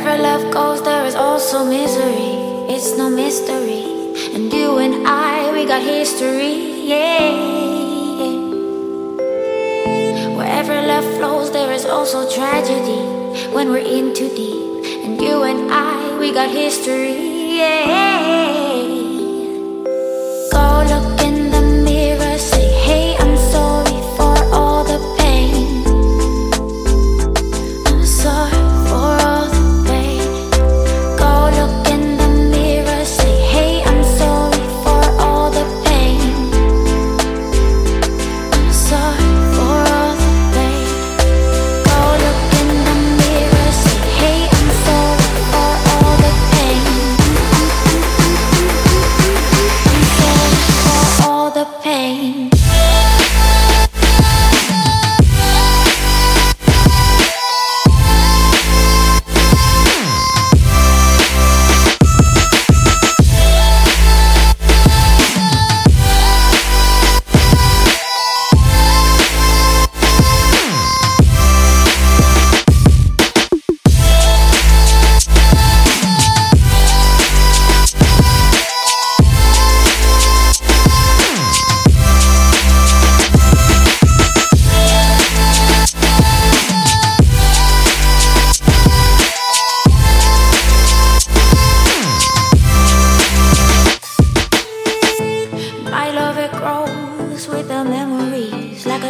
Wherever love goes, there is also misery. It's no mystery. And you and I, we got history. Yeah. Wherever love flows, there is also tragedy. When we're in too deep. And you and I, we got history. Yeah.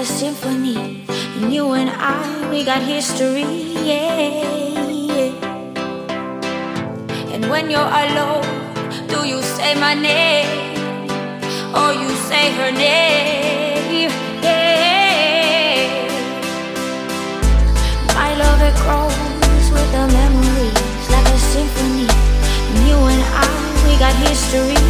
A symphony. And you and I, we got history, yeah. And when you're alone, do you say my name or you say her name? Yeah. My love it grows with the memories like a symphony. And you and I, we got history,